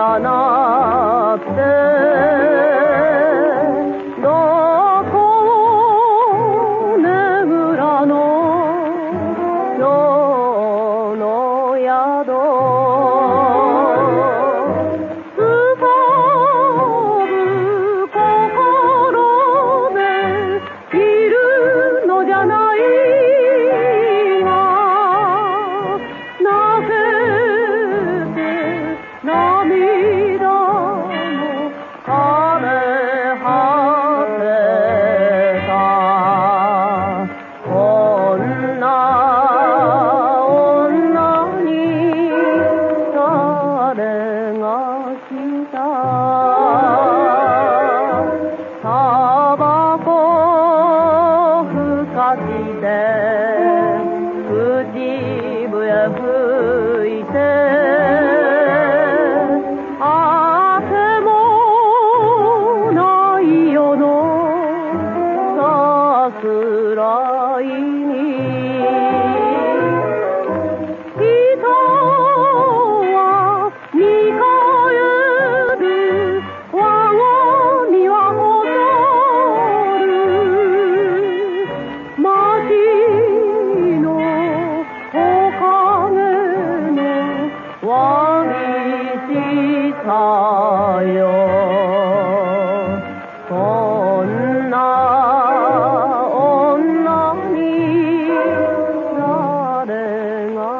らなくてどこ眠らの世の宿。い。 원이 뛰어요 온나 온나니 사랑하시다